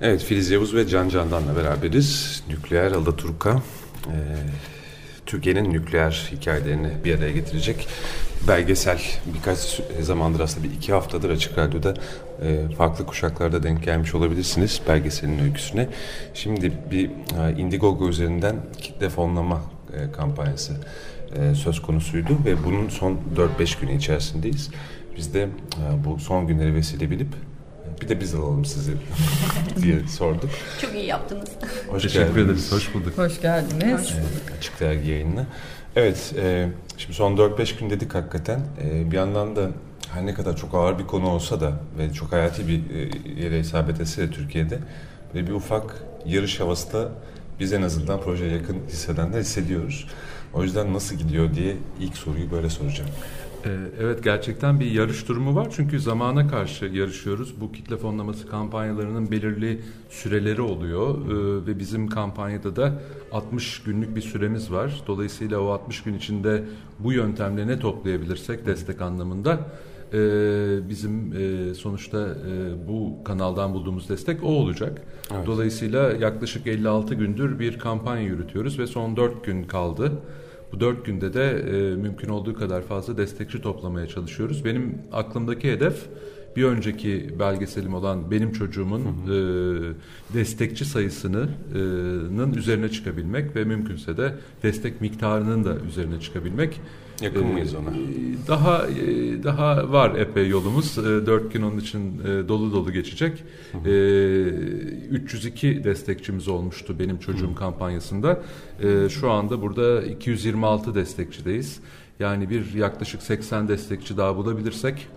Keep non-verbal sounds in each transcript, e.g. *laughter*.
Evet Filiz Yavuz ve Can Candan'la beraberiz. Nükleer Alaturka e, Türkiye'nin nükleer hikayelerini bir araya getirecek belgesel birkaç zamandır aslında bir iki haftadır Açık Radyo'da e, farklı kuşaklarda denk gelmiş olabilirsiniz belgeselin öyküsüne. Şimdi bir e, Indiegogo üzerinden kitle fonlama e, kampanyası e, söz konusuydu ve bunun son 4-5 günü içerisindeyiz. Biz de e, bu son günleri vesile bilip bir de biz alalım sizi *laughs* diye sorduk. Çok iyi yaptınız. Hoş Teşekkür geldiniz. ederiz. Hoş bulduk. Hoş geldiniz. Hoş Evet, Açık Dergi yayınına. Evet, e, şimdi son 4-5 gün dedik hakikaten. E, bir yandan da her ne kadar çok ağır bir konu olsa da ve çok hayati bir e, yere isabet etse de Türkiye'de ve bir ufak yarış havası da biz en azından projeye yakın hissedenler hissediyoruz. O yüzden nasıl gidiyor diye ilk soruyu böyle soracağım. Ee, Evet gerçekten bir yarış durumu var çünkü zamana karşı yarışıyoruz. Bu kitle fonlaması kampanyalarının belirli süreleri oluyor Ee, ve bizim kampanyada da 60 günlük bir süremiz var. Dolayısıyla o 60 gün içinde bu yöntemle ne toplayabilirsek destek anlamında e, bizim e, sonuçta e, bu kanaldan bulduğumuz destek o olacak. Evet. Dolayısıyla yaklaşık 56 gündür bir kampanya yürütüyoruz ve son 4 gün kaldı. Bu dört günde de e, mümkün olduğu kadar fazla destekçi toplamaya çalışıyoruz. Benim aklımdaki hedef bir önceki belgeselim olan benim çocuğumun e, destekçi sayısının üzerine çıkabilmek ve mümkünse de destek miktarının da üzerine çıkabilmek. Yakın E, mıyız ona? Daha e, daha var epey yolumuz. E, Dört gün onun için e, dolu dolu geçecek. E, 302 destekçimiz olmuştu benim çocuğum kampanyasında. E, Şu anda burada 226 destekçideyiz. Yani bir yaklaşık 80 destekçi daha bulabilirsek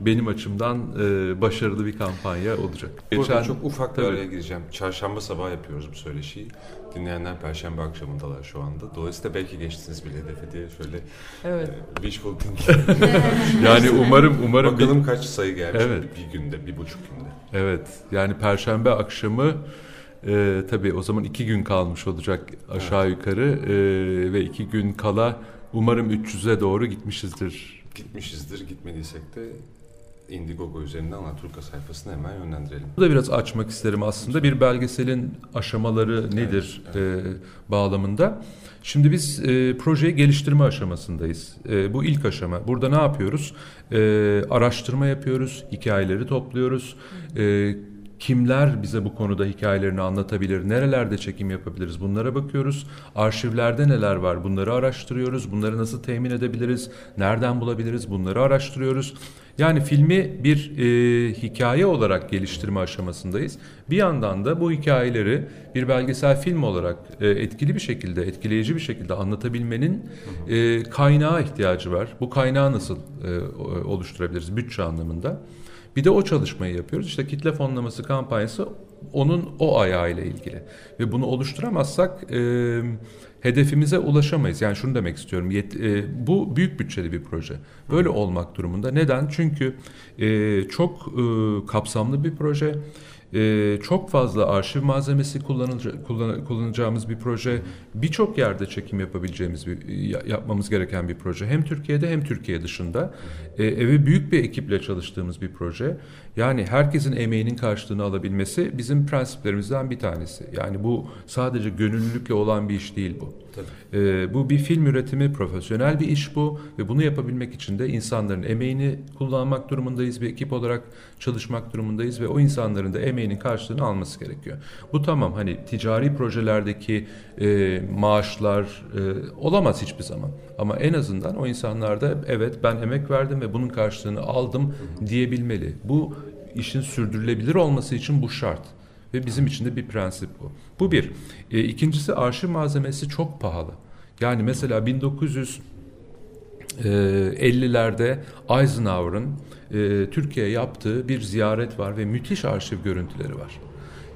benim açımdan e, başarılı bir kampanya olacak. Burada çok ufak bir Tabii. araya gireceğim. Çarşamba sabahı yapıyoruz bu söyleşiyi. Dinleyenler Perşembe akşamındalar şu anda. Dolayısıyla belki geçtiniz bile hedefe diye şöyle Evet. e, wishful thinking. *laughs* yani umarım umarım bir- Bakalım kaç sayı gelmiş Evet. bir günde, bir buçuk günde. Evet yani Perşembe akşamı e, tabii o zaman iki gün kalmış olacak aşağı yukarı e, ve iki gün kala umarım 300'e doğru gitmişizdir. Gitmişizdir, gitmediysek de Indiegogo üzerinden Alaturka sayfasına hemen yönlendirelim. Bu da biraz açmak isterim aslında bir belgeselin aşamaları nedir e, bağlamında. Şimdi biz e, projeyi geliştirme aşamasındayız. E, bu ilk aşama. Burada ne yapıyoruz? E, araştırma yapıyoruz, hikayeleri topluyoruz. E, kimler bize bu konuda hikayelerini anlatabilir, nerelerde çekim yapabiliriz bunlara bakıyoruz. Arşivlerde neler var bunları araştırıyoruz. Bunları nasıl temin edebiliriz, nereden bulabiliriz bunları araştırıyoruz. Yani filmi bir e, hikaye olarak geliştirme aşamasındayız. Bir yandan da bu hikayeleri bir belgesel film olarak e, etkili bir şekilde, etkileyici bir şekilde anlatabilmenin e, kaynağı ihtiyacı var. Bu kaynağı nasıl e, o- oluşturabiliriz bütçe anlamında? Bir de o çalışmayı yapıyoruz. İşte kitle fonlaması kampanyası onun o ayağıyla ilgili. Ve bunu oluşturamazsak e, hedefimize ulaşamayız. Yani şunu demek istiyorum. Yet, e, bu büyük bütçeli bir proje. Böyle olmak durumunda. Neden? Çünkü e, çok e, kapsamlı bir proje. E, çok fazla arşiv malzemesi kullanıcı, kullan- kullanacağımız bir proje. Birçok yerde çekim yapabileceğimiz bir ya- yapmamız gereken bir proje. Hem Türkiye'de hem Türkiye dışında. E, ve büyük bir ekiple çalıştığımız bir proje. Yani herkesin emeğinin karşılığını alabilmesi bizim prensiplerimizden bir tanesi. Yani bu sadece gönüllülükle olan bir iş değil bu. Tabii. Ee, bu bir film üretimi, profesyonel bir iş bu ve bunu yapabilmek için de insanların emeğini kullanmak durumundayız, bir ekip olarak çalışmak durumundayız ve o insanların da emeğinin karşılığını alması gerekiyor. Bu tamam hani ticari projelerdeki e, maaşlar e, olamaz hiçbir zaman ama en azından o insanlar da evet ben emek verdim ve bunun karşılığını aldım diyebilmeli. Bu işin sürdürülebilir olması için bu şart. Ve bizim için de bir prensip bu. Bu bir. E, ikincisi arşiv malzemesi çok pahalı. Yani mesela 1950'lerde Eisenhower'ın e, Türkiye'ye yaptığı bir ziyaret var ve müthiş arşiv görüntüleri var.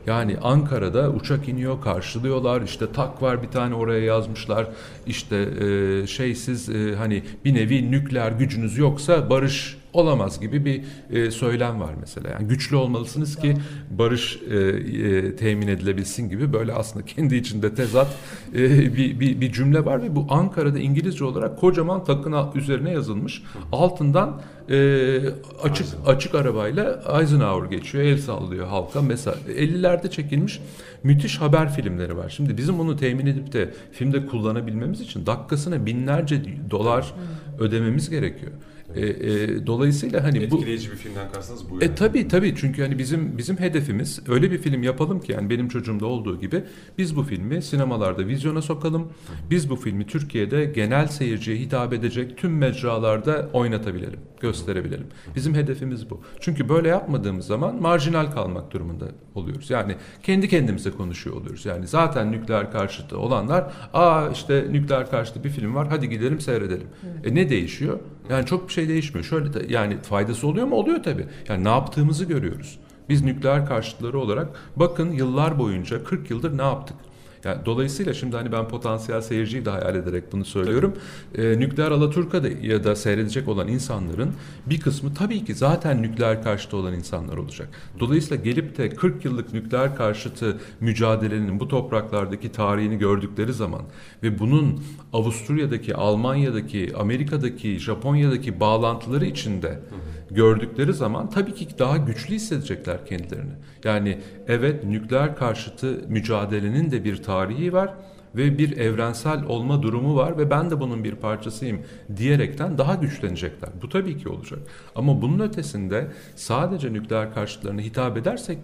Yani Ankara'da uçak iniyor, karşılıyorlar. İşte tak var bir tane oraya yazmışlar. İşte e, şey siz e, hani bir nevi nükleer gücünüz yoksa barış olamaz gibi bir e, söylem var mesela. Yani güçlü olmalısınız ki barış e, e, temin edilebilsin gibi böyle aslında *laughs* kendi içinde tezat e, bir, bir, bir cümle var ve bu Ankara'da İngilizce olarak kocaman takın üzerine yazılmış. Altından e, açık açık arabayla Eisenhower geçiyor, el sallıyor halka. Mesela 50'lerde çekilmiş müthiş haber filmleri var. Şimdi bizim bunu temin edip de filmde kullanabilmemiz için dakikasına binlerce dolar ödememiz gerekiyor. E, e, dolayısıyla hani Etkileyici bu etkileyici bir filmden kastınız bu. E, yani. E tabii tabii çünkü hani bizim bizim hedefimiz öyle bir film yapalım ki yani benim çocuğumda olduğu gibi biz bu filmi sinemalarda vizyona sokalım. Biz bu filmi Türkiye'de genel seyirciye hitap edecek tüm mecralarda oynatabilelim, gösterebilelim. Bizim hedefimiz bu. Çünkü böyle yapmadığımız zaman marjinal kalmak durumunda oluyoruz. Yani kendi kendimize konuşuyor oluyoruz. Yani zaten nükleer karşıtı olanlar, aa işte nükleer karşıtı bir film var, hadi gidelim seyredelim. Evet. E ne değişiyor? Yani çok bir şey değişmiyor. Şöyle de, yani faydası oluyor mu? Oluyor tabii. Yani ne yaptığımızı görüyoruz. Biz nükleer karşıtları olarak bakın yıllar boyunca 40 yıldır ne yaptık? Yani dolayısıyla şimdi hani ben potansiyel seyirciyi de hayal ederek bunu söylüyorum. Ee, nükleer Alaturka'da ya da seyredecek olan insanların bir kısmı tabii ki zaten nükleer karşıtı olan insanlar olacak. Dolayısıyla gelip de 40 yıllık nükleer karşıtı mücadelenin bu topraklardaki tarihini gördükleri zaman ve bunun Avusturya'daki, Almanya'daki, Amerika'daki, Japonya'daki bağlantıları içinde hı hı gördükleri zaman tabii ki daha güçlü hissedecekler kendilerini. Yani evet nükleer karşıtı mücadelenin de bir tarihi var ve bir evrensel olma durumu var ve ben de bunun bir parçasıyım diyerekten daha güçlenecekler. Bu tabii ki olacak. Ama bunun ötesinde sadece nükleer karşıtlarına hitap edersek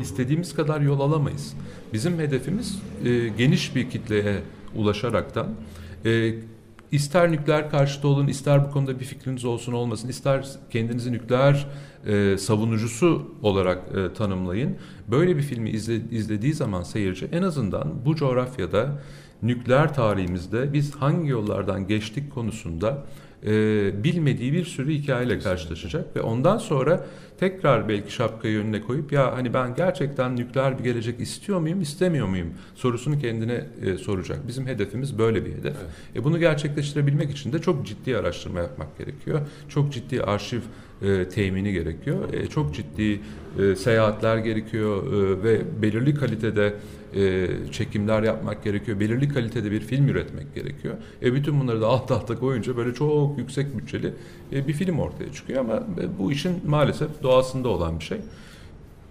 istediğimiz kadar yol alamayız. Bizim hedefimiz e, geniş bir kitleye ulaşaraktan e, İster nükleer karşıtı olun, ister bu konuda bir fikriniz olsun olmasın, ister kendinizi nükleer e, savunucusu olarak e, tanımlayın. Böyle bir filmi izle, izlediği zaman seyirci en azından bu coğrafyada nükleer tarihimizde biz hangi yollardan geçtik konusunda e, bilmediği bir sürü hikayeyle karşılaşacak ve ondan sonra tekrar belki şapkayı önüne koyup ya hani ben gerçekten nükleer bir gelecek istiyor muyum istemiyor muyum sorusunu kendine e, soracak. Bizim hedefimiz böyle bir hedef. Evet. E, bunu gerçekleştirebilmek için de çok ciddi araştırma yapmak gerekiyor. Çok ciddi arşiv e, temini gerekiyor. E, çok ciddi e, seyahatler gerekiyor e, ve belirli kalitede e, çekimler yapmak gerekiyor. Belirli kalitede bir film üretmek gerekiyor. E, bütün bunları da alt alta koyunca böyle çok yüksek bütçeli e, bir film ortaya çıkıyor ama e, bu işin maalesef doğasında olan bir şey.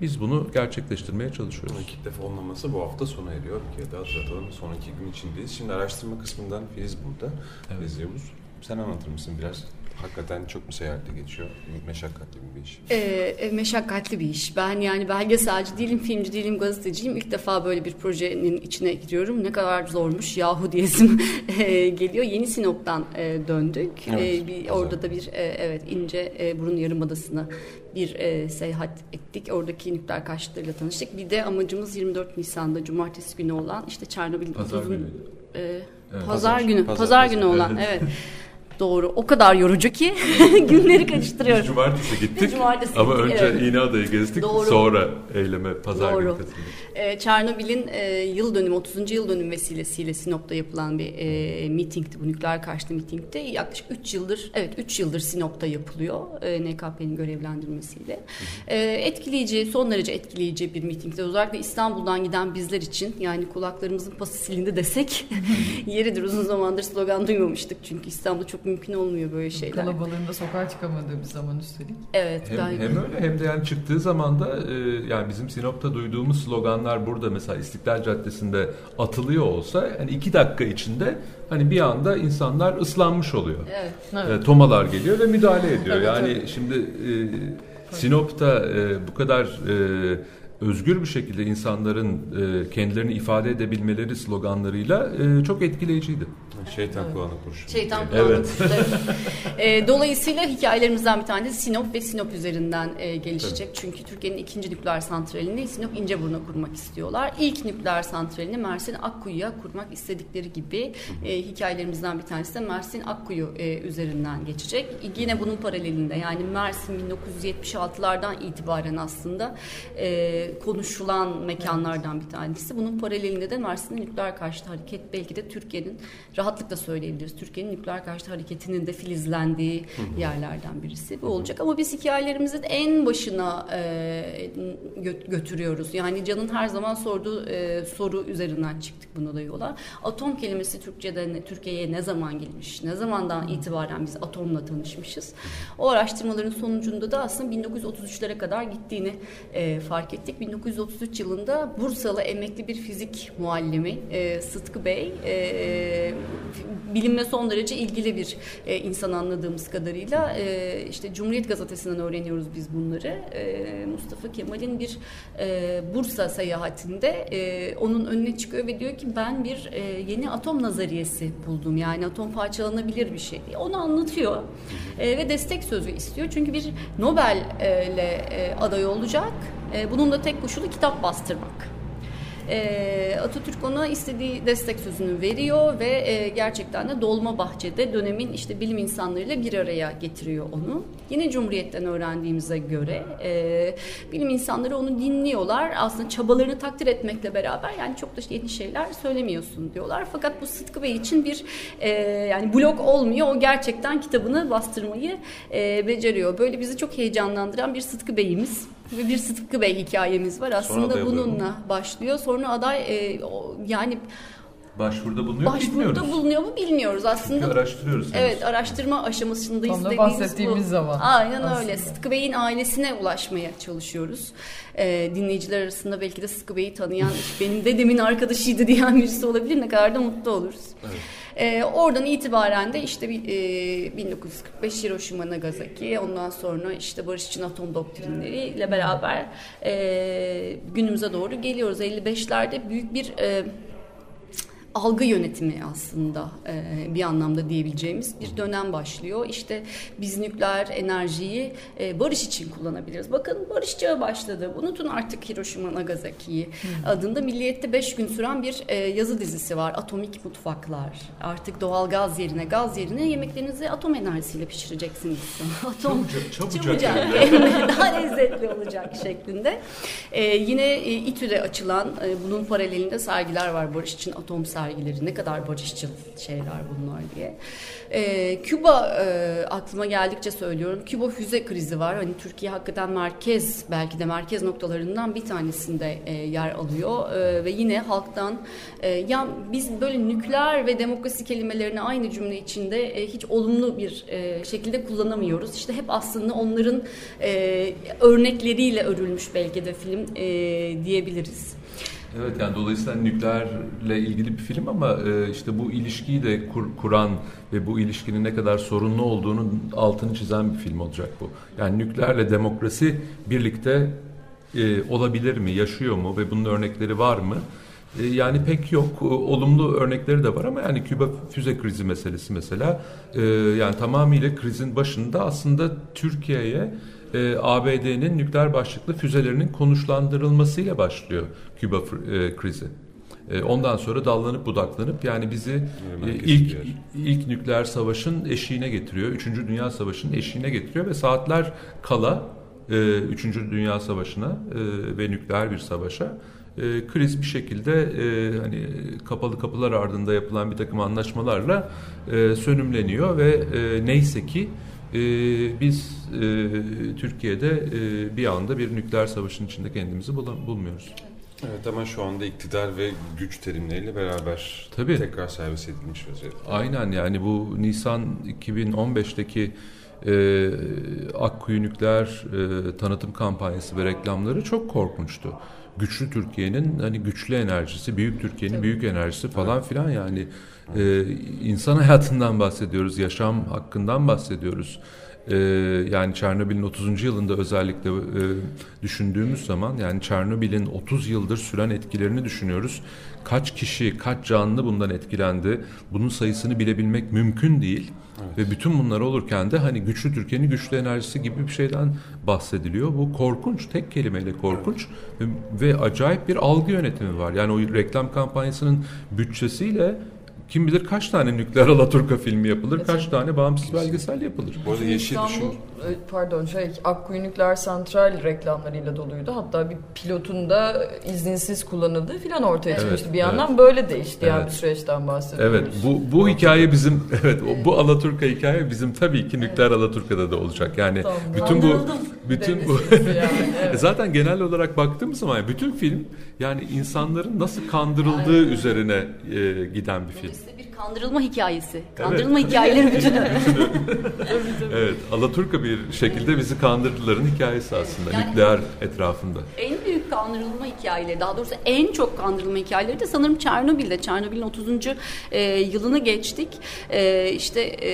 Biz bunu gerçekleştirmeye çalışıyoruz. Kitle fonlaması bu hafta sona eriyor. Bir kere daha hatırlatalım. Sonraki gün içindeyiz. Şimdi araştırma kısmından Filiz burada. Evet. Filiz Yavuz. Sen anlatır mısın biraz? Hakikaten çok mu seyahatle geçiyor? Meşakkatli bir iş. Ee, e, meşakkatli bir iş. Ben yani belgeselci değilim, filmci değilim, gazeteciyim. İlk defa böyle bir projenin içine giriyorum. Ne kadar zormuş yahu diyesim *laughs* e, geliyor. Yeni Sinop'tan e, döndük. Evet, e, bir, orada da bir e, evet ince e, burun yarımadasına bir e, seyahat ettik. Oradaki nükleer karşıtlarıyla tanıştık. Bir de amacımız 24 Nisan'da Cumartesi günü olan işte Çernobil Pazar günü. E, evet, pazar, pazar günü. Pazar, pazar günü olan evet. *laughs* Doğru. O kadar yorucu ki *laughs* günleri karıştırıyorum. Biz cumartesi gittik. cumartesi Ama gittik, önce evet. İğneada'yı gezdik. Doğru. Sonra eyleme pazar Doğru. günü katıldık. Ee, Çernobil'in e, yıl dönümü 30. yıl dönümü vesilesiyle Sinop'ta yapılan bir e, mitingdi. Bu nükleer karşıtı mitingde. Yaklaşık 3 yıldır evet 3 yıldır Sinop'ta yapılıyor. E, NKP'nin görevlendirmesiyle. E, etkileyici, son derece etkileyici bir mitingdi. Özellikle İstanbul'dan giden bizler için yani kulaklarımızın pası silindi desek *laughs* yeridir. Uzun zamandır slogan duymamıştık çünkü İstanbul çok mümkün olmuyor böyle şeyler. Kalabalığında sokağa çıkamadığı bir zaman üstelik. Evet. Hem, ben... hem öyle hem de yani çıktığı zaman da e, yani bizim Sinop'ta duyduğumuz sloganlar burada mesela İstiklal Caddesi'nde atılıyor olsa yani iki dakika içinde hani bir anda insanlar ıslanmış oluyor. Evet. evet. E, tomalar geliyor ve müdahale ediyor. evet, yani evet. şimdi e, Sinop'ta e, bu kadar e, özgür bir şekilde insanların e, kendilerini ifade edebilmeleri sloganlarıyla e, çok etkileyiciydi. Şeytan kulağına kurşun. Şeytan kulağına evet. e, dolayısıyla hikayelerimizden bir tanesi Sinop ve Sinop üzerinden e, gelişecek. Evet. Çünkü Türkiye'nin ikinci nükleer santralini Sinop İnceburnu'na kurmak istiyorlar. İlk nükleer santralini Mersin Akkuyu'ya kurmak istedikleri gibi e, hikayelerimizden bir tanesi de Mersin Akkuyu e, üzerinden geçecek. Yine bunun paralelinde yani Mersin 1976'lardan itibaren aslında e, konuşulan mekanlardan bir tanesi. Bunun paralelinde de Mersin'de nükleer karşıtı hareket belki de Türkiye'nin rahatlıkla söyleyebiliriz. Türkiye'nin nükleer karşıtı hareketinin de filizlendiği yerlerden birisi bu olacak. Ama biz hikayelerimizi en başına e, götürüyoruz. Yani Can'ın her zaman sorduğu e, soru üzerinden çıktık buna da yola. Atom kelimesi Türkçe'de Türkiye'ye ne zaman gelmiş? Ne zamandan itibaren biz atomla tanışmışız? O araştırmaların sonucunda da aslında 1933'lere kadar gittiğini e, fark ettik. 1933 yılında Bursalı emekli bir fizik muallimi e, Sıtkı Bey e, bilimle son derece ilgili bir e, insan anladığımız kadarıyla e, işte Cumhuriyet Gazetesi'nden öğreniyoruz biz bunları. E, Mustafa Kemal'in bir e, Bursa seyahatinde e, onun önüne çıkıyor ve diyor ki ben bir e, yeni atom nazariyesi buldum. Yani atom parçalanabilir bir şey. Onu anlatıyor e, ve destek sözü istiyor. Çünkü bir Nobel'le e, aday olacak. E, bunun da tek koşulu kitap bastırmak. E, Atatürk ona istediği destek sözünü veriyor ve e, gerçekten de Dolma Bahçe'de dönemin işte bilim insanlarıyla bir araya getiriyor onu. Yine Cumhuriyet'ten öğrendiğimize göre e, bilim insanları onu dinliyorlar. Aslında çabalarını takdir etmekle beraber yani çok da yeni şeyler söylemiyorsun diyorlar. Fakat bu Sıtkı Bey için bir e, yani blok olmuyor. O gerçekten kitabını bastırmayı e, beceriyor. Böyle bizi çok heyecanlandıran bir Sıtkı Bey'imiz ve bir Sıtkı Bey hikayemiz var. Aslında bununla başlıyor. Sonra aday e, o, yani Başvuruda bulunuyor mu Başvuruda bilmiyoruz. bulunuyor mu bilmiyoruz aslında. Çünkü araştırıyoruz. Evet henüz. araştırma aşamasındayız. Tam da dediğimiz bahsettiğimiz bu. zaman. Aynen aslında. öyle. Sıtkı Bey'in ailesine ulaşmaya çalışıyoruz. Ee, dinleyiciler arasında belki de Sıtkı Bey'i tanıyan benim dedemin arkadaşıydı diyen birisi olabilir. Ne kadar da mutlu oluruz. Evet. Ee, oradan itibaren de işte e, 1945 Hiroşima Nagasaki ondan sonra işte barış için atom doktrinleriyle beraber e, günümüze doğru geliyoruz. 55'lerde büyük bir e, algı yönetimi aslında e, bir anlamda diyebileceğimiz bir dönem başlıyor. İşte biz nükleer enerjiyi e, barış için kullanabiliriz. Bakın barış çağı başladı. Unutun artık Hiroşima Nagasaki'yi adında Milliyet'te 5 gün süren bir e, yazı dizisi var. Atomik mutfaklar. Artık doğal gaz yerine gaz yerine yemeklerinizi atom enerjisiyle pişireceksiniz. *laughs* atom Çabucak, çabucak. çabucak *laughs* daha lezzetli olacak şeklinde. E, yine e, İTÜ'de açılan e, bunun paralelinde sergiler var. Barış için atom sergileri. Ne kadar barışçıl şeyler bunlar diye. E, Küba e, aklıma geldikçe söylüyorum. Küba füze krizi var. Hani Türkiye hakikaten merkez belki de merkez noktalarından bir tanesinde e, yer alıyor. E, ve yine halktan e, ya biz böyle nükleer ve demokrasi kelimelerini aynı cümle içinde e, hiç olumlu bir e, şekilde kullanamıyoruz. İşte hep aslında onların e, örnekleriyle örülmüş belki de film e, diyebiliriz. Evet yani dolayısıyla nükleerle ilgili bir film ama e, işte bu ilişkiyi de kur- kuran ve bu ilişkinin ne kadar sorunlu olduğunun altını çizen bir film olacak bu. Yani nükleerle demokrasi birlikte e, olabilir mi, yaşıyor mu ve bunun örnekleri var mı? E, yani pek yok. E, Olumlu örnekleri de var ama yani Küba füze krizi meselesi mesela e, yani tamamıyla krizin başında aslında Türkiye'ye e, ABD'nin nükleer başlıklı füzelerinin konuşlandırılmasıyla başlıyor Küba e, krizi. E, ondan sonra dallanıp budaklanıp yani bizi e, ilk yer. ilk nükleer savaşın eşiğine getiriyor. Üçüncü Dünya Savaşı'nın eşiğine getiriyor ve saatler kala e, Üçüncü Dünya Savaşı'na e, ve nükleer bir savaşa e, kriz bir şekilde e, hani kapalı kapılar ardında yapılan bir takım anlaşmalarla e, sönümleniyor ve e, neyse ki e, biz e, Türkiye'de e, bir anda bir nükleer savaşın içinde kendimizi bula- bulmuyoruz. Evet ama şu anda iktidar ve güç terimleriyle beraber Tabii. tekrar servis edilmiş vaziyette. Aynen yani bu Nisan 2015'teki e, Akkuyu nükleer e, tanıtım kampanyası ve reklamları çok korkunçtu. Güçlü Türkiye'nin hani güçlü enerjisi, büyük Türkiye'nin büyük enerjisi falan filan yani e, insan hayatından bahsediyoruz, yaşam hakkından bahsediyoruz. E, yani Çernobil'in 30. yılında özellikle e, düşündüğümüz zaman yani Çernobil'in 30 yıldır süren etkilerini düşünüyoruz. Kaç kişi, kaç canlı bundan etkilendi? Bunun sayısını bilebilmek mümkün değil. Ve bütün bunlar olurken de hani güçlü Türkiye'nin güçlü enerjisi gibi bir şeyden bahsediliyor. Bu korkunç, tek kelimeyle korkunç ve, ve acayip bir algı yönetimi var. Yani o reklam kampanyasının bütçesiyle kim bilir kaç tane nükleer Alaturka filmi yapılır, Evet. kaç tane bağımsız belgesel yapılır. Bu arada yeşil İstanbul, düşün. e, pardon şey Akkuyu Nükleer Santral reklamlarıyla doluydu. Hatta bir pilotun da izinsiz kullanıldığı filan ortaya Evet, çıkmıştı. Bir evet. yandan böyle de işleyen Evet. bir süreçten bahsediyoruz. Evet, bu bu hikaye bizim *laughs* evet bu Alaturka hikaye bizim tabii ki nükleer Alaturka'da da olacak. Yani Tamam, bütün bu bütün bu yani, *laughs* evet. Zaten genel olarak baktığımız zaman bütün film yani insanların nasıl kandırıldığı üzerine e, giden bir film. Kandırılma hikayesi. Kandırılma *laughs* hikayeleri bütünü. *laughs* Evet, Alaturka bir şekilde bizi kandırdıların hikayesi aslında Yani- nükleer etrafında. En büyük kandırılma hikayeleri, daha doğrusu en çok kandırılma hikayeleri de sanırım Çernobil'de. Çernobil'in 30. e, yılını geçtik. E, işte e,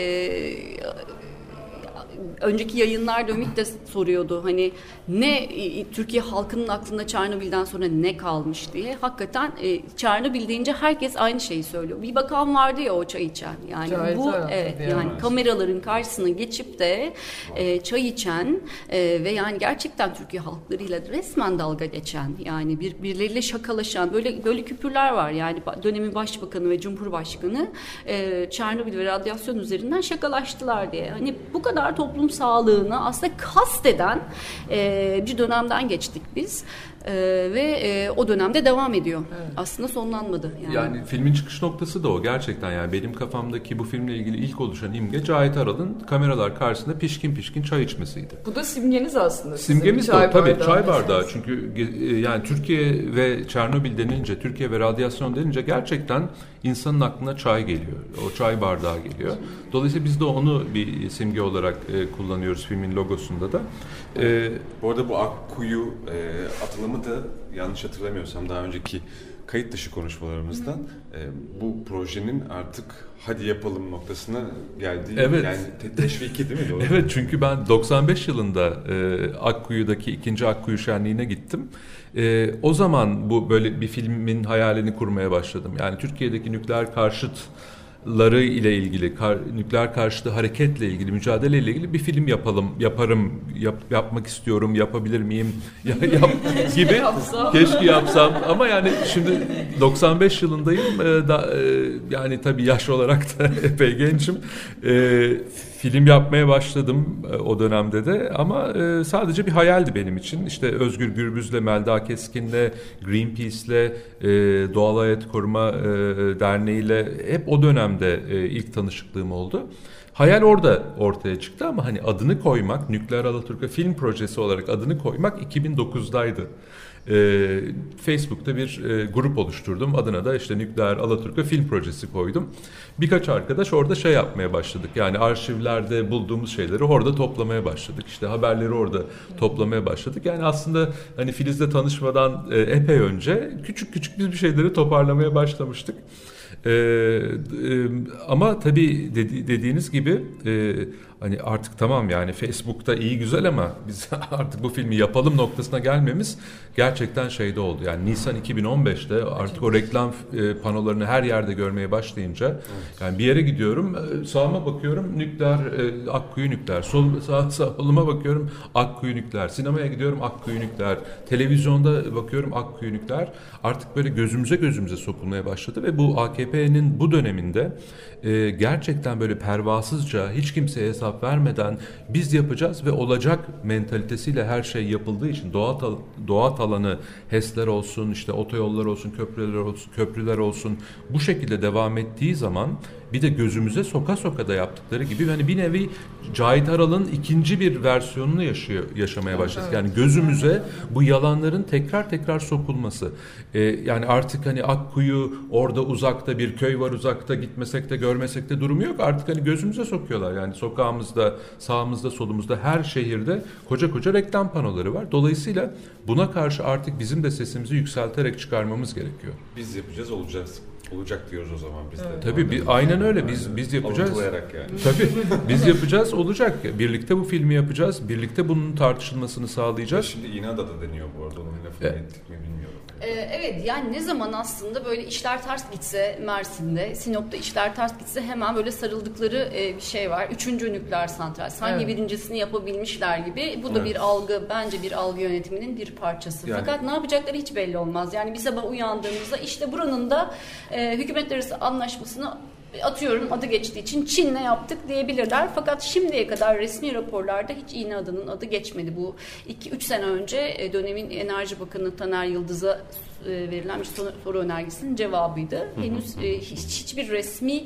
önceki yayınlarda Ümit de soruyordu hani ne Türkiye halkının aklında Çernobil'den sonra ne kalmış diye. Hakikaten e, Çernobil deyince herkes aynı şeyi söylüyor. Bir bakan vardı ya o çay içen. Yani Cahit bu evet yani kameraların karşısına geçip de e, çay içen e, ve yani gerçekten Türkiye halklarıyla resmen dalga geçen yani birbirleriyle şakalaşan böyle böyle küpürler var yani dönemin başbakanı ve cumhurbaşkanı e, Çernobil ve radyasyon üzerinden şakalaştılar diye. Hani bu kadar toplum sağlığını aslında kasteden e, bir dönemden geçtik biz E, ve e, o dönemde devam ediyor. Aslında sonlanmadı yani. Yani filmin çıkış noktası da o gerçekten yani benim kafamdaki bu filmle ilgili ilk oluşan imge Cahit Aral'ın kameralar karşısında pişkin pişkin çay içmesiydi. Bu da simgeniz aslında. Simgemiz de o tabii bardağı çay bardağı çünkü e, yani Türkiye ve Çernobil denince Türkiye ve radyasyon denince gerçekten insanın aklına çay geliyor. O çay bardağı geliyor. Dolayısıyla biz de onu bir simge olarak e, kullanıyoruz filmin logosunda da. E, Bu arada bu Akkuyu e, atılımı da yanlış hatırlamıyorsam daha önceki kayıt dışı konuşmalarımızdan e, bu projenin artık hadi yapalım noktasına geldiği Evet. yani te- teşviki değil mi? *laughs* Doğru. Evet çünkü ben 95 yılında e, Akkuyu'daki ikinci Akkuyu Şenliği'ne gittim. E, o zaman bu böyle bir filmin hayalini kurmaya başladım. Yani Türkiye'deki nükleer karşıtları ile ilgili, kar- nükleer karşıtı hareketle ilgili, mücadele ile ilgili bir film yapalım, yaparım, yap- yapmak istiyorum, yapabilir miyim *laughs* ya, yap, gibi. yapsam. Keşke yapsam ama yani şimdi 95 yılındayım. E, da, e, yani tabii yaş olarak da *laughs* epey gençim. E, film yapmaya başladım e, o dönemde de ama e, sadece bir hayaldi benim için. İşte Özgür Gürbüz'le, Melda Keskin'le, Greenpeace'le, e, Doğal Hayat Koruma Derneği'yle hep o dönemde ilk tanışıklığım oldu. Hayal orada ortaya çıktı ama hani adını koymak, Nükleer Alaturka Film Projesi olarak adını koymak 2009'daydı. Ee, Facebook'ta bir e, grup oluşturdum. Adına da işte Nükleer Alaturka Film Projesi koydum. Birkaç arkadaş orada şey yapmaya başladık. Yani arşivlerde bulduğumuz şeyleri orada toplamaya başladık. İşte haberleri orada toplamaya başladık. Yani aslında hani Filiz'le tanışmadan e, epey önce küçük küçük biz bir şeyleri toparlamaya başlamıştık. Ee, e, ama tabii dedi- dediğiniz gibi e, hani artık tamam yani Facebook'ta iyi güzel ama biz *laughs* artık bu filmi yapalım noktasına gelmemiz gerçekten şeyde oldu. Yani Nisan 2015'te artık o reklam e, panolarını her yerde görmeye başlayınca yani bir yere gidiyorum e, sağıma bakıyorum nükleer e, Akkuyu nükleer. Sol *laughs* sağ, soluma bakıyorum Akkuyu nükleer. Sinemaya gidiyorum Akkuyu nükleer. Televizyonda bakıyorum Akkuyu nükleer. Artık böyle gözümüze gözümüze sokulmaya başladı ve bu AKP'nin bu döneminde gerçekten böyle pervasızca hiç kimseye hesap vermeden biz yapacağız ve olacak mentalitesiyle her şey yapıldığı için doğa doğa talanı HES'ler olsun işte otoyollar olsun köprüler olsun köprüler olsun bu şekilde devam ettiği zaman bir de gözümüze soka soka da yaptıkları gibi hani bir nevi Cahit Aral'ın ikinci bir versiyonunu yaşıyor yaşamaya başladık. Yani gözümüze bu yalanların tekrar tekrar sokulması. Ee, yani artık hani Akkuyu orada uzakta bir köy var uzakta gitmesek de görmesek de durumu yok. Artık hani gözümüze sokuyorlar. Yani sokağımızda, sağımızda, solumuzda her şehirde koca koca reklam panoları var. Dolayısıyla buna karşı artık bizim de sesimizi yükselterek çıkarmamız gerekiyor. Biz yapacağız olacağız. Olacak diyoruz o zaman biz de. Tabii bir, aynen öyle. Biz biz yapacağız. Alıntılayarak yani. Tabii biz yapacağız olacak. Birlikte bu filmi yapacağız. Birlikte bunun tartışılmasını Ya sağlayacağız. Şimdi inada da deniyor bu arada. Onun lafını Evet. ettik mi bilmiyorum. Ee, evet yani ne zaman aslında böyle işler ters gitse Mersin'de, Sinop'ta işler ters gitse hemen böyle sarıldıkları e, bir şey var. Üçüncü nükleer santral. Sanki Evet. birincisini yapabilmişler gibi. Bu da Evet. bir algı, bence bir algı yönetiminin bir parçası. Yani- Fakat ne yapacakları hiç belli olmaz. Yani bir sabah uyandığımızda işte buranın da e, hükümetler arası anlaşmasını atıyorum adı geçtiği için Çin'le yaptık diyebilirler. Fakat şimdiye kadar resmi raporlarda hiç iğne adının adı geçmedi. Bu 2-3 sene önce e, dönemin Enerji Bakanı Taner Yıldız'a verilen bir soru önergesinin cevabıydı. Henüz e, hiç, hiçbir resmi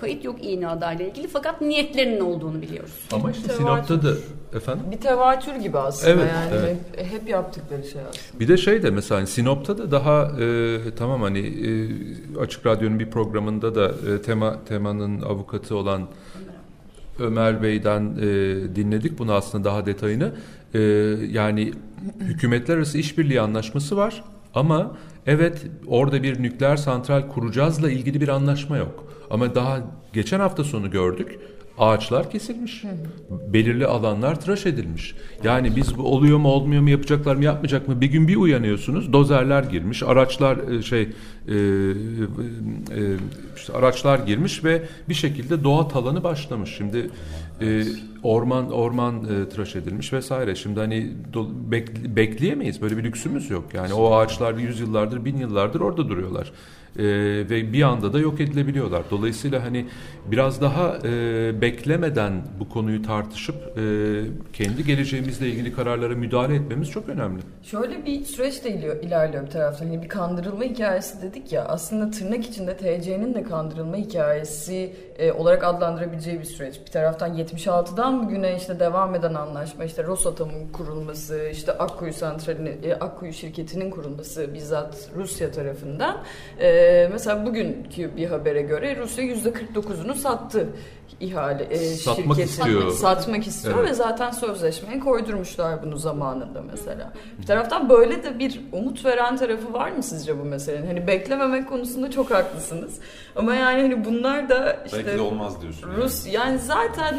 kayıt yok iğne adayla ilgili fakat niyetlerinin olduğunu biliyoruz. Ama işte Sinop'ta da efendim? Bir tevatür gibi aslında evet, yani evet. Hep, hep yaptıkları şey aslında. Bir de şey de mesela Sinop'ta da daha e, tamam hani e, Açık Radyo'nun bir programında da e, tema temanın avukatı olan Ömer Bey'den e, dinledik bunu aslında daha detayını. E, yani hükümetler arası işbirliği anlaşması var ama evet orada bir nükleer santral kuracağızla ilgili bir anlaşma yok. Ama daha geçen hafta sonu gördük ağaçlar kesilmiş. Belirli alanlar tıraş edilmiş. Yani biz bu oluyor mu olmuyor mu yapacaklar mı yapmayacak mı bir gün bir uyanıyorsunuz dozerler girmiş araçlar e, şey e, e, işte araçlar girmiş ve bir şekilde doğa talanı başlamış. Şimdi e, orman orman e, tıraş edilmiş vesaire. Şimdi hani do, bek, bekleyemeyiz böyle bir lüksümüz yok. Yani o ağaçlar yüzyıllardır bin yıllardır orada duruyorlar e, ve bir anda da yok edilebiliyorlar. Dolayısıyla hani biraz daha e, beklemeden bu konuyu tartışıp e, kendi geleceğimizle ilgili kararlara müdahale etmemiz çok önemli. Şöyle bir süreç de ilerliyor, bir taraftan. Hani bir kandırılma hikayesi dedik ya aslında tırnak içinde TC'nin de kandırılma hikayesi e, olarak adlandırabileceği bir süreç. Bir taraftan 76'dan bugüne işte devam eden anlaşma işte Rosatom'un kurulması, işte Akkuyu Santrali'nin, e, Akkuyu şirketinin kurulması bizzat Rusya tarafından. E, mesela bugünkü bir habere göre Rusya %49'unu sattı ihale e, satmak şirketi istiyor. satmak istiyor Evet. ve zaten sözleşmeye koydurmuşlar bunu zamanında mesela. Bir taraftan böyle de bir umut veren tarafı var mı sizce bu meselenin? Hani beklememek konusunda çok haklısınız. Ama yani hani bunlar da işte Belki de olmaz diyorsun. Rus yani zaten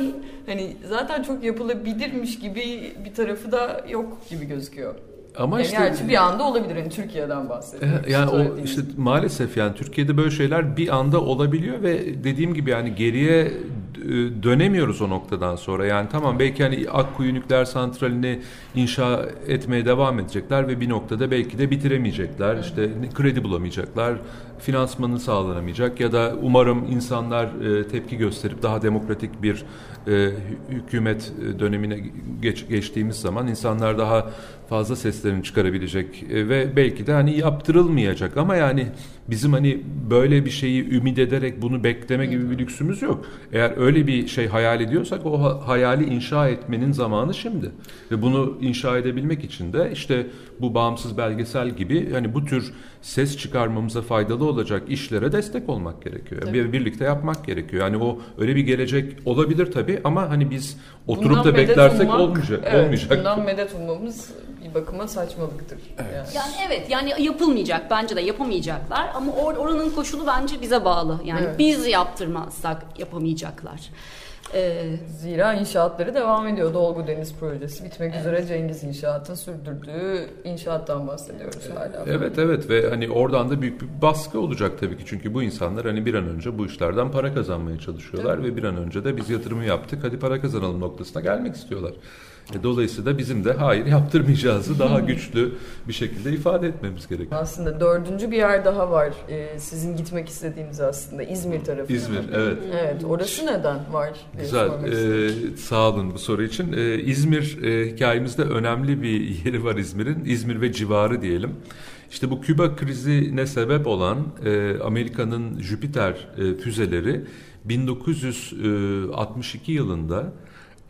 hani zaten çok yapılabilirmiş gibi bir tarafı da yok gibi gözüküyor. Ama Yani işte gerçi bir anda olabilir. Yani Türkiye'den bahsediyorum. E, Yani o işte maalesef yani Türkiye'de böyle şeyler bir anda olabiliyor ve dediğim gibi yani geriye e, dönemiyoruz o noktadan sonra. Yani tamam belki hani Akkuyu nükleer santralini inşa etmeye devam edecekler ve bir noktada belki de bitiremeyecekler. İşte kredi bulamayacaklar, finansmanı sağlanamayacak ya da umarım insanlar e, tepki gösterip daha demokratik bir e, hü- hükümet dönemine geç, geçtiğimiz zaman insanlar daha fazla seslerini çıkarabilecek e, ve belki de hani yaptırılmayacak. Ama yani bizim hani böyle bir şeyi ümit ederek bunu bekleme gibi bir lüksümüz yok. Eğer öyle bir şey hayal ediyorsak o ha- hayali inşa etmenin zamanı şimdi. Ve bunu inşa edebilmek için de işte bu bağımsız belgesel gibi hani bu tür ses çıkarmamıza faydalı olacak işlere destek olmak gerekiyor. Tabii. Bir birlikte yapmak gerekiyor. Yani o öyle bir gelecek olabilir tabii ama hani biz oturup Bundan da beklersek ummak, olmayacak. evet, olmayacak. Bundan medet ummamız bir bakıma saçmalıktır. Yani. Yani evet yani yapılmayacak bence de yapamayacaklar ama or- oranın koşulu bence bize bağlı. Yani Evet. biz yaptırmazsak yapamayacaklar. Ee, Zira inşaatları devam ediyor. Dolgu Deniz Projesi bitmek üzere Cengiz İnşaat'ın sürdürdüğü inşaattan bahsediyoruz hala. Evet evet ve hani oradan da büyük bir baskı olacak tabii ki çünkü bu insanlar hani bir an önce bu işlerden para kazanmaya çalışıyorlar ve bir an önce de biz yatırımı yaptık hadi para kazanalım noktasına gelmek istiyorlar. E, dolayısıyla bizim de hayır yaptırmayacağızı daha *laughs* güçlü bir şekilde ifade etmemiz gerekiyor. Aslında dördüncü bir yer daha var. Ee, sizin gitmek istediğiniz aslında İzmir tarafı. İzmir evet. Evet, orası neden var? Güzel. Ee, sağ olun bu soru için. Ee, İzmir e, hikayemizde önemli bir *laughs* yeri var İzmir'in. İzmir ve civarı diyelim. İşte bu Küba krizine sebep olan e, Amerika'nın Jüpiter e, füzeleri 1962 yılında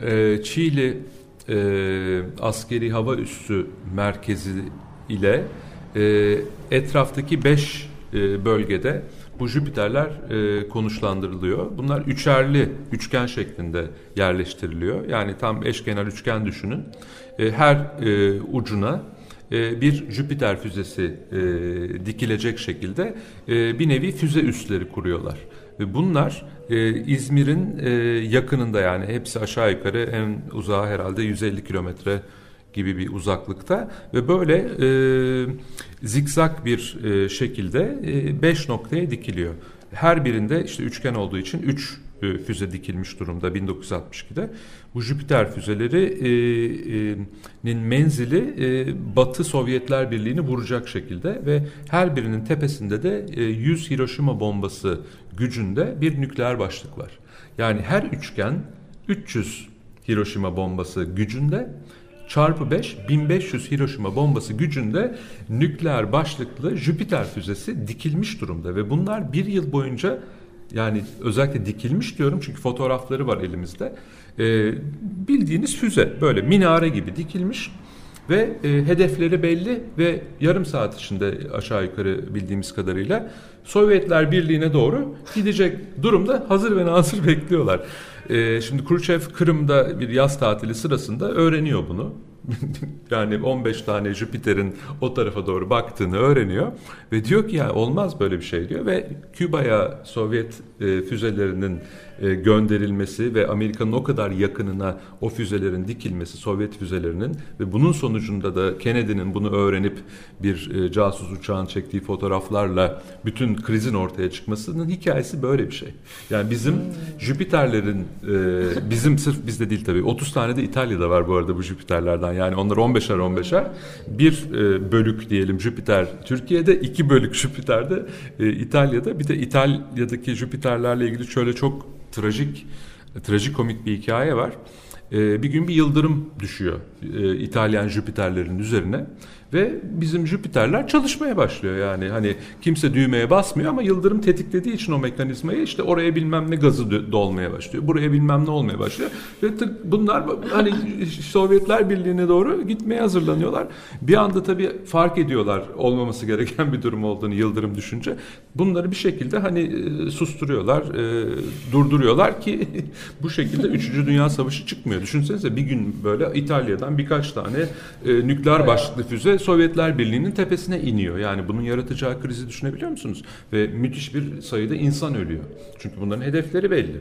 e, Çiğli e, askeri hava üssü merkezi ile e, etraftaki 5 bölgede bu Jüpiterler e, konuşlandırılıyor. Bunlar üçerli üçgen şeklinde yerleştiriliyor. Yani tam eşkenar üçgen düşünün. E, her e, ucuna e, bir Jüpiter füzesi e, dikilecek şekilde e, bir nevi füze üsleri kuruyorlar. Ve bunlar e, İzmir'in e, yakınında yani hepsi aşağı yukarı en uzağı herhalde 150 kilometre gibi bir uzaklıkta ve böyle e, zikzak bir e, şekilde 5 noktaya dikiliyor. Her birinde işte üçgen olduğu için 3 e, füze dikilmiş durumda 1962'de. Bu Jüpiter füzelerinin menzili Batı Sovyetler Birliği'ni vuracak şekilde ve her birinin tepesinde de 100 Hiroşima bombası gücünde bir nükleer başlık var. Yani her üçgen 300 Hiroşima bombası gücünde çarpı 5 1500 Hiroşima bombası gücünde nükleer başlıklı Jüpiter füzesi dikilmiş durumda ve bunlar bir yıl boyunca yani özellikle dikilmiş diyorum çünkü fotoğrafları var elimizde. Ee, bildiğiniz füze böyle minare gibi dikilmiş ve e, hedefleri belli ve yarım saat içinde aşağı yukarı bildiğimiz kadarıyla Sovyetler Birliği'ne doğru gidecek durumda hazır ve nazır *laughs* bekliyorlar. E, şimdi Khrushchev Kırım'da bir yaz tatili sırasında öğreniyor bunu. *laughs* yani 15 tane Jüpiter'in o tarafa doğru baktığını öğreniyor ve diyor ki ya olmaz böyle bir şey diyor ve Küba'ya Sovyet e, füzelerinin e, gönderilmesi ve Amerika'nın o kadar yakınına o füzelerin dikilmesi, Sovyet füzelerinin ve bunun sonucunda da Kennedy'nin bunu öğrenip bir e, casus uçağın çektiği fotoğraflarla bütün krizin ortaya çıkmasının hikayesi böyle bir şey. Yani bizim hmm. Jüpiterlerin e, bizim sırf bizde değil tabii 30 tane de İtalya'da var bu arada bu Jüpiterlerden. Yani onlar 15'er 15'er. Bir bölük diyelim Jüpiter Türkiye'de, iki bölük *laughs* Jüpiter'de İtalya'da. Bir de İtalya'daki Jüpiterlerle ilgili şöyle çok trajik, trajikomik bir hikaye var. Ee, bir gün bir yıldırım düşüyor e, İtalyan Jüpiterlerin üzerine ve bizim Jüpiterler çalışmaya başlıyor yani. Hani kimse düğmeye basmıyor ama yıldırım tetiklediği için o mekanizmayı işte oraya bilmem ne gazı dolmaya başlıyor. Buraya bilmem ne olmaya başlıyor. Ve tık bunlar hani *laughs* Sovyetler Birliği'ne doğru gitmeye hazırlanıyorlar. Bir anda tabii fark ediyorlar olmaması gereken bir durum olduğunu yıldırım düşünce. Bunları bir şekilde hani e, susturuyorlar e, durduruyorlar ki *laughs* bu şekilde 3. Dünya Savaşı çıkmıyor. Düşünsenize bir gün böyle İtalya'dan birkaç tane e, nükleer başlıklı füze Sovyetler Birliği'nin tepesine iniyor. Yani bunun yaratacağı krizi düşünebiliyor musunuz? Ve müthiş bir sayıda insan ölüyor. Çünkü bunların hedefleri belli.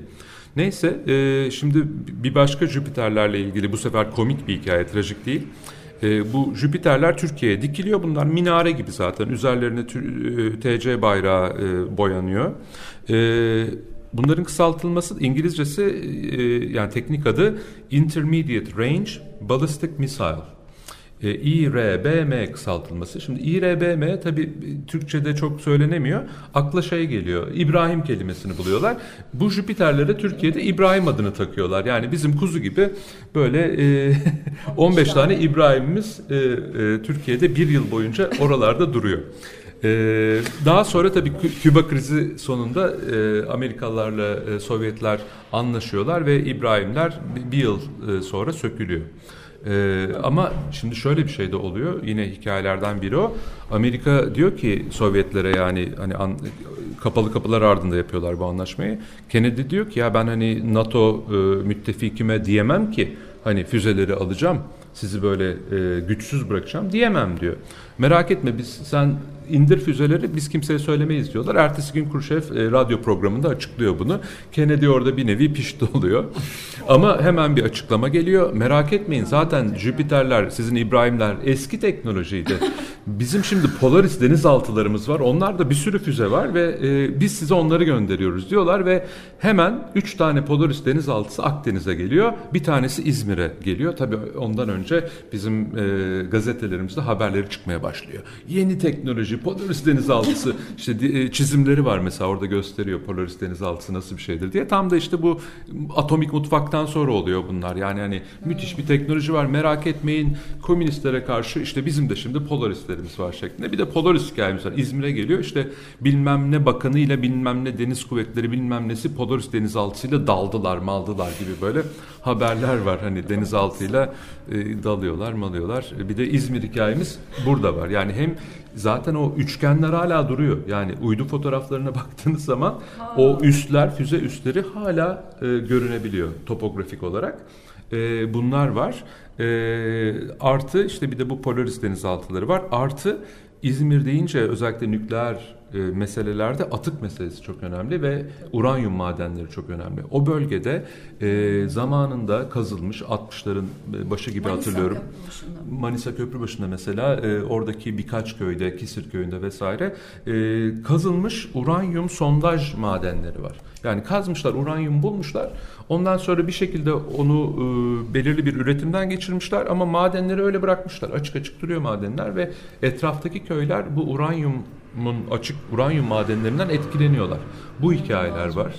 Neyse e, şimdi bir başka Jüpiterlerle ilgili bu sefer komik bir hikaye, trajik değil. E, bu Jüpiterler Türkiye'ye dikiliyor. Bunlar minare gibi zaten. Üzerlerine e, TC bayrağı e, boyanıyor. E, bunların kısaltılması İngilizcesi e, yani teknik adı Intermediate Range Ballistic Missile. E, İRBM kısaltılması. Şimdi İRBM tabi Türkçe'de çok söylenemiyor. Akla şey geliyor. İbrahim kelimesini buluyorlar. Bu Jüpiterlere Türkiye'de İbrahim adını takıyorlar. Yani bizim kuzu gibi böyle e, *laughs* 15 tane İbrahim'imiz e, e, Türkiye'de bir yıl boyunca oralarda duruyor. Ee, daha sonra tabii Küba krizi sonunda e, Amerikalılarla e, Sovyetler anlaşıyorlar ve İbrahimler bir, yıl e, sonra sökülüyor. Ee, ama şimdi şöyle bir şey de oluyor. Yine hikayelerden biri o. Amerika diyor ki Sovyetlere yani hani an, kapalı kapılar ardında yapıyorlar bu anlaşmayı. Kennedy diyor ki ya ben hani NATO e, müttefikime diyemem ki hani füzeleri alacağım sizi böyle e, güçsüz bırakacağım diyemem diyor. Merak etme biz sen indir füzeleri biz kimseye söylemeyiz diyorlar. Ertesi gün Khrushchev e, radyo programında açıklıyor bunu. Kennedy orada bir nevi pişti oluyor. *laughs* Ama hemen bir açıklama geliyor. Merak etmeyin zaten Jüpiterler sizin İbrahimler eski teknolojiydi. Bizim şimdi Polaris denizaltılarımız var. Onlarda bir sürü füze var ve e, biz size onları gönderiyoruz diyorlar ve hemen 3 tane Polaris denizaltısı Akdeniz'e geliyor. Bir tanesi İzmir'e geliyor. Tabii ondan önce bizim e, gazetelerimizde haberleri çıkmaya başlıyor. Yeni teknoloji, Polaris denizaltısı *laughs* işte e, çizimleri var mesela orada gösteriyor Polaris denizaltısı nasıl bir şeydir diye. Tam da işte bu atomik mutfaktan sonra oluyor bunlar. Yani hani müthiş bir teknoloji var merak etmeyin komünistlere karşı işte bizim de şimdi Polarislerimiz var şeklinde. Bir de Polaris hikayemiz var. İzmir'e geliyor işte bilmem ne bakanı ile bilmem ne deniz kuvvetleri bilmem nesi Polaris denizaltısıyla daldılar maldılar gibi böyle haberler var. Hani denizaltıyla e, dalıyorlar malıyorlar. Bir de İzmir hikayemiz burada var. Yani hem zaten o üçgenler hala duruyor. Yani uydu fotoğraflarına *laughs* baktığınız zaman ha. o üstler, füze üstleri hala e, görünebiliyor topografik olarak. E, bunlar var. E, artı işte bir de bu Polaris denizaltıları var. Artı İzmir deyince özellikle nükleer e, meselelerde atık meselesi çok önemli ve uranyum madenleri çok önemli. O bölgede e, zamanında kazılmış 60'ların başı gibi Manisa hatırlıyorum. Köprübaşı'nda. Manisa Köprübaşı'nda mesela e, oradaki birkaç köyde, Kisir köyünde vesaire e, kazılmış uranyum sondaj madenleri var. Yani kazmışlar, uranyum bulmuşlar. Ondan sonra bir şekilde onu e, belirli bir üretimden geçirmişler ama madenleri öyle bırakmışlar. Açık açık duruyor madenler ve etraftaki köyler bu uranyumun açık uranyum madenlerinden etkileniyorlar. Bu hikayeler var.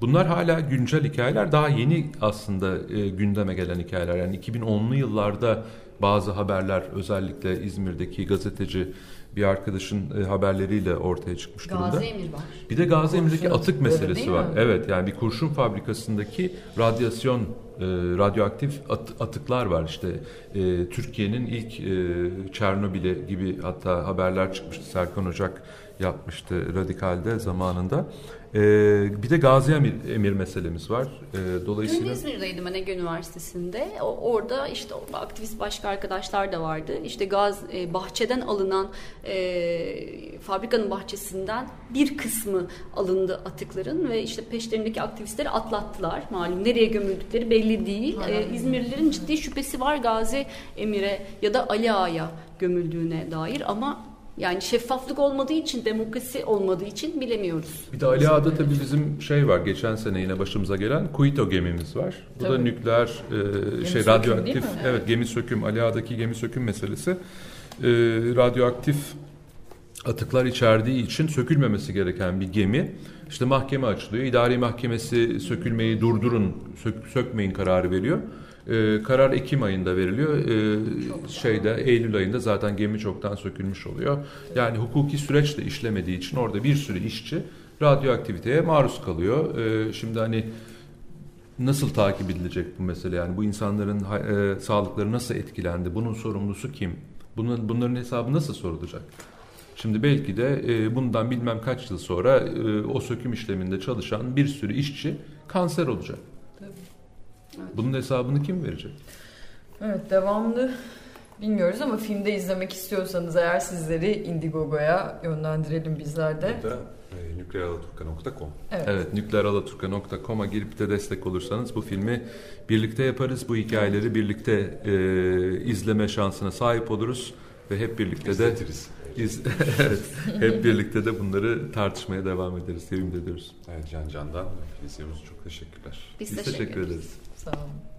Bunlar hala güncel hikayeler. Daha yeni aslında e, gündeme gelen hikayeler. Yani 2010'lu yıllarda bazı haberler özellikle İzmir'deki gazeteci bir arkadaşın e, haberleriyle ortaya çıkmış durumda. Gazi Emir var. Bir de Gazi Emir'deki atık meselesi var. Evet yani bir kurşun fabrikasındaki radyasyon, e, radyoaktif at- atıklar var. İşte e, Türkiye'nin ilk e, Çernobil'i gibi hatta haberler çıkmıştı. Serkan Ocak yapmıştı Radikal'de zamanında. E, bir de Gazi Emir, Emir meselemiz var. E, Dün dolayısıyla İzmir'deydim ben Ege Üniversitesi'nde. O, orada işte aktivist başka arkadaşlar da vardı. İşte gaz e, bahçeden alınan e, fabrikanın bahçesinden bir kısmı alındı atıkların ve işte peşlerindeki aktivistleri atlattılar. Malum nereye gömüldükleri belli değil. E, İzmirlilerin ciddi şüphesi var Gazi Emir'e ya da Ali Ağa'ya gömüldüğüne dair ama yani şeffaflık olmadığı için, demokrasi olmadığı için bilemiyoruz. Bir de Ali Ağa'da tabii bizim şey var. Geçen sene yine başımıza gelen Kuito gemimiz var. Bu da Tabii. nükleer e, şey söküm radyoaktif. değil mi? Evet gemi söküm. Ali Ağa'daki gemi söküm meselesi. E, radyoaktif atıklar içerdiği için sökülmemesi gereken bir gemi. İşte mahkeme açılıyor. İdari mahkemesi sökülmeyi durdurun, sök- sökmeyin kararı veriyor. E, karar Ekim ayında veriliyor. E, şeyde Eylül ayında zaten gemi çoktan sökülmüş oluyor. Yani hukuki süreç de işlemediği için orada bir sürü işçi radyoaktiviteye maruz kalıyor. E, şimdi hani nasıl takip edilecek bu mesele? Yani bu insanların e, sağlıkları nasıl etkilendi? Bunun sorumlusu kim? Bunun, bunların hesabı nasıl sorulacak? Şimdi belki de e, bundan bilmem kaç yıl sonra e, o söküm işleminde çalışan bir sürü işçi kanser olacak. Bunun hesabını kim verecek? Evet devamlı bilmiyoruz ama filmde izlemek istiyorsanız eğer sizleri Indiegogo'ya yönlendirelim bizler de. Bu da e, nükleeralaturka.com. Evet. Evet, nükleeralaturka.com'a girip de destek olursanız bu filmi birlikte yaparız. Bu hikayeleri birlikte e, izleme şansına sahip oluruz ve hep birlikte de İzletiriz. iz, *laughs* evet, hep birlikte de bunları tartışmaya devam ederiz ümit ediyoruz. Evet, Can Can'dan Yavuz çok teşekkürler. Biz, Biz teşekkür teşekkür ederiz. ederiz. Sağ olun.